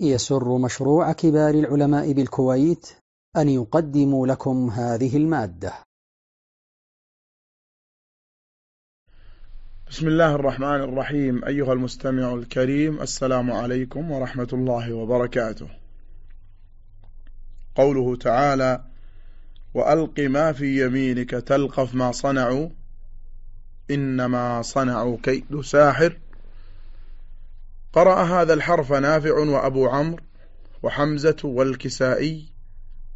يسر مشروع كبار العلماء بالكويت أن يقدم لكم هذه المادة. بسم الله الرحمن الرحيم. أيها المستمع الكريم السلام عليكم ورحمة الله وبركاته. قوله تعالى وألق ما في يمينك تلقف ما صنعوا إنما صنعوا كيد ساحر. قرأ هذا الحرف نافع وأبو عمرو وحمزة والكسائي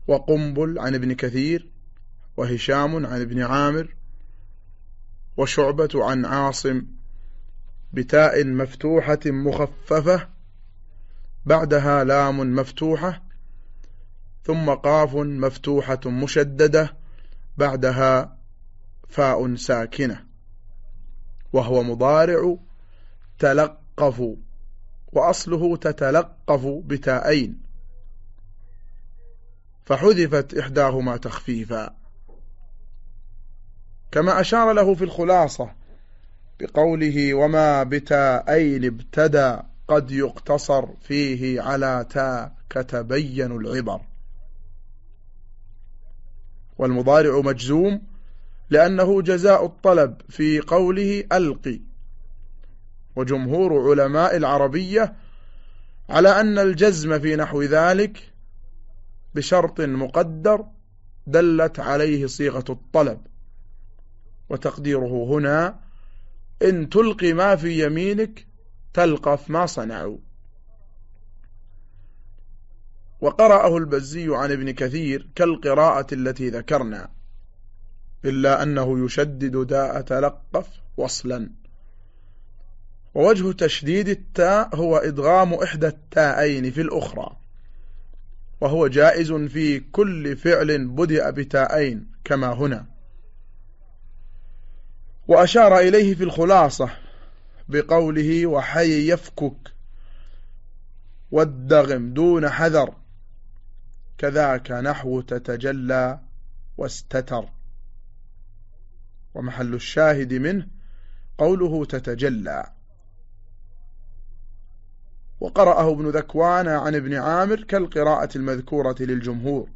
وقنبل عن ابن كثير وهشام عن ابن عامر وشعبة عن عاصم بتاء مفتوحة مخففة بعدها لام مفتوحة ثم قاف مفتوحة مشددة بعدها فاء ساكنة وهو مضارع تلقفوا وأصله تتلقف بتاءين. فحذفت إحداهما تخفيفا. كما أشار له في الخلاصة بقوله وما بتاءين ابتدى قد يقتصر فيه على تاء كتبين العبر. والمضارع مجزوم لأنه جزاء الطلب في قوله ألقي. وجمهور علماء العربية على أن الجزم في نحو ذلك بشرط مقدر دلت عليه صيغة الطلب وتقديره هنا إن تلقي ما في يمينك تلقف ما صنعوا. وقرأه البزي عن ابن كثير كالقراءة التي ذكرنا إلا أنه يشدد داء تلقف وصلا. ووجه تشديد التاء هو إدغام إحدى التاءين في الأخرى وهو جائز في كل فعل بدأ بتاءين كما هنا. وأشار إليه في الخلاصة بقوله وحي يفكك والدغم دون حذر كذاك نحو تتجلى واستتر ومحل الشاهد منه قوله تتجلى وقرأه ابن ذكوان عن ابن عامر كالقراءة المذكورة للجمهور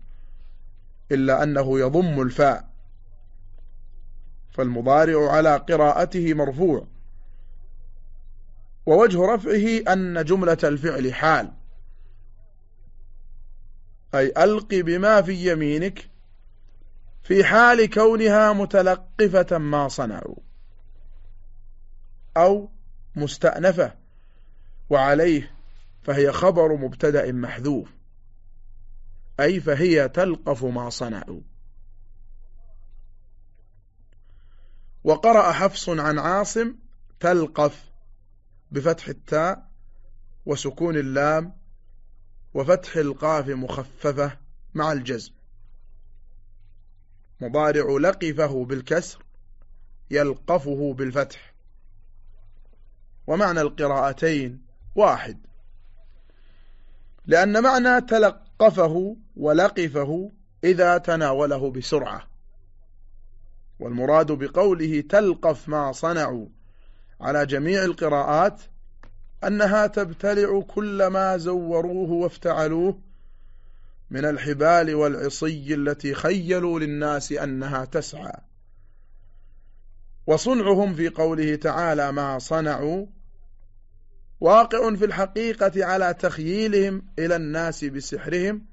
إلا أنه يضم الفاء فالمضارع على قراءته مرفوع. ووجه رفعه أن جملة الفعل حال أي ألق بما في يمينك في حال كونها متلقفة ما صنعوا أو مستأنفة وعليه فهي خبر مبتدأ محذوف. أي فهي تلقف ما صنعوا. وقرأ حفص عن عاصم تلقف بفتح التاء وسكون اللام وفتح القاف مخففة مع الجزم. مضارع لقفه بالكسر يلقفه بالفتح. ومعنى القراءتين واحد. لأن معنى تلقفه ولقفه إذا تناوله بسرعة. والمراد بقوله تلقف ما صنعوا على جميع القراءات أنها تبتلع كل ما زوروه وافتعلوه من الحبال والعصي التي خيلوا للناس أنها تسعى. وصنعهم في قوله تعالى ما صنعوا واقع في الحقيقة على تخييلهم إلى الناس بسحرهم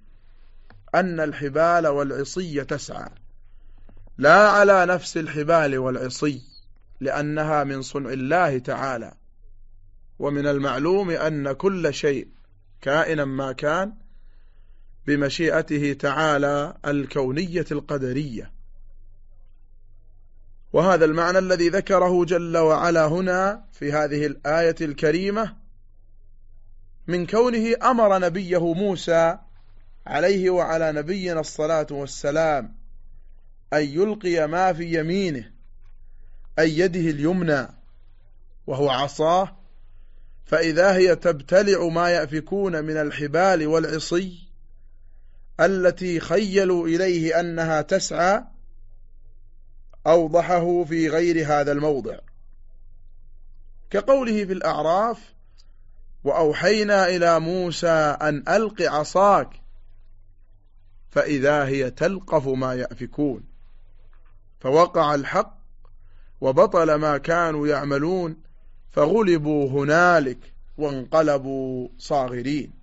أن الحبال والعصي تسعى. لا على نفس الحبال والعصي لأنها من صنع الله تعالى. ومن المعلوم أن كل شيء كائنا ما كان بمشيئته تعالى الكونية القدرية. وهذا المعنى الذي ذكره جل وعلا هنا في هذه الآية الكريمة من كونه أمر نبيه موسى عليه وعلى نبينا الصلاة والسلام أن يلقي ما في يمينه أي يده اليمنى وهو عصاه فإذا هي تبتلع ما يأفكون من الحبال والعصي التي خيلوا إليه أنها تسعى أوضحه في غير هذا الموضع. كقوله في الأعراف وأوحينا إلى موسى أن ألق عصاك فإذا هي تلقف ما يأفكون. فوقع الحق وبطل ما كانوا يعملون فغلبوا هنالك وانقلبوا صاغرين.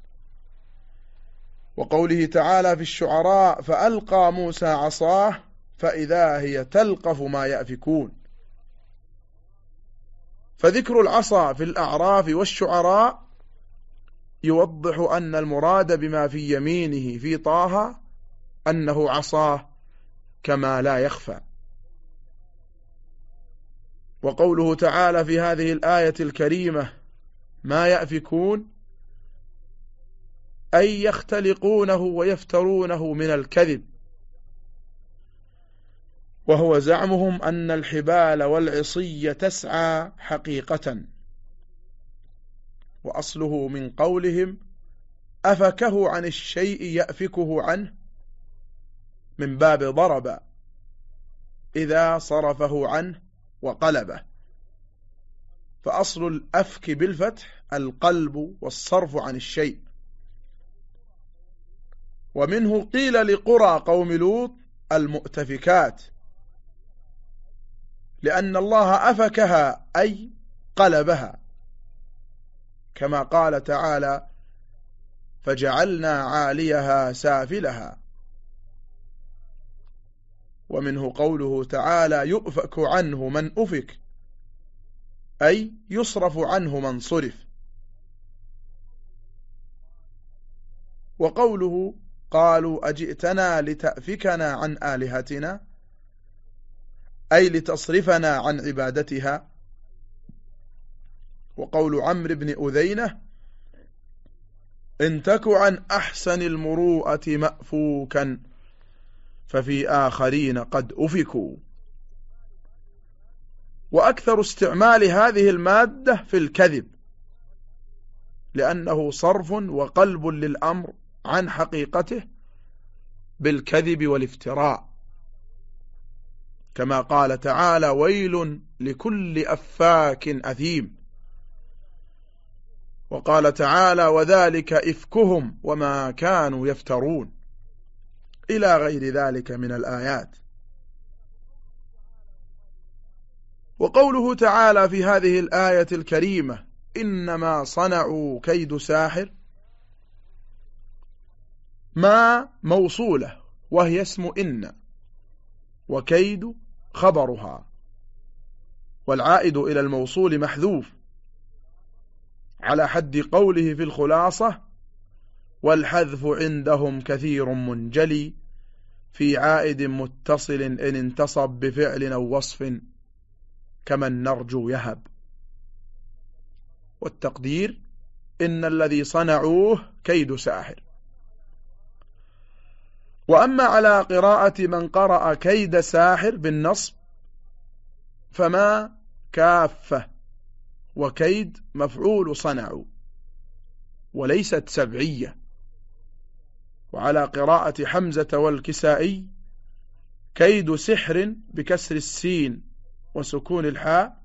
وقوله تعالى في الشعراء فألقى موسى عصاه فإذا هي تلقف ما يأفكون. فذكر العصا في الأعراف والشعراء يوضح أن المراد بما في يمينه في طه أنه عصاه كما لا يخفى. وقوله تعالى في هذه الآية الكريمة ما يأفكون أي يختلقونه ويفترونه من الكذب وهو زعمهم أن الحبال والعصي تسعى حقيقة. وأصله من قولهم أفكه عن الشيء يأفكه عنه؟ من باب ضرب إذا صرفه عنه وقلبه. فأصل الأفك بالفتح القلب والصرف عن الشيء. ومنه قيل لقرى قوم لوط المؤتفكات لأن الله أفكها أي قلبها. كما قال تعالى فجعلنا عاليها سافلها. ومنه قوله تعالى يؤفك عنه من أفك أي يصرف عنه من صرف. وقوله قالوا أجئتنا لتأفكنا عن آلهتنا أي لتصرفنا عن عبادتها. وقول عمرو بن أذينة إن تك عن أحسن المروءة مأفوكا ففي آخرين قد أفكوا. وأكثر استعمال هذه المادة في الكذب لأنه صرف وقلب للأمر عن حقيقته بالكذب والافتراء. كما قال تعالى ويل لكل أفاك أثيم وقال تعالى وذلك إفكهم وما كانوا يفترون إلى غير ذلك من الآيات. وقوله تعالى في هذه الآية الكريمة إنما صنعوا كيد ساحر ما موصولة وهي اسم إن وكيد خبرها والعائد إلى الموصول محذوف على حد قوله في الخلاصة والحذف عندهم كثير منجلي في عائد متصل إن انتصب بفعل أو وصف كمن نرجو يهب. والتقدير إن الذي صنعوه كيد ساحر. وأما على قراءة من قرأ كيد ساحر بالنصب فما كافة وكيد مفعول صنعوا وليست سبعية. وعلى قراءة حمزة والكسائي كيد سحر بكسر السين وسكون الحاء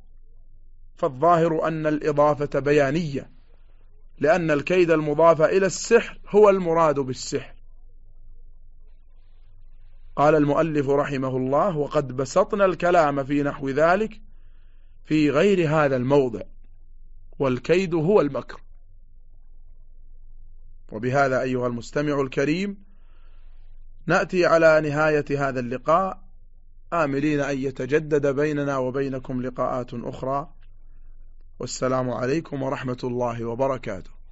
فالظاهر أن الإضافة بيانية لأن الكيد المضاف إلى السحر هو المراد بالسحر. قال المؤلف رحمه الله وقد بسطنا الكلام في نحو ذلك في غير هذا الموضع والكيد هو المكر. وبهذا أيها المستمع الكريم نأتي على نهاية هذا اللقاء. آملين أن يتجدد بيننا وبينكم لقاءات أخرى. والسلام عليكم ورحمة الله وبركاته.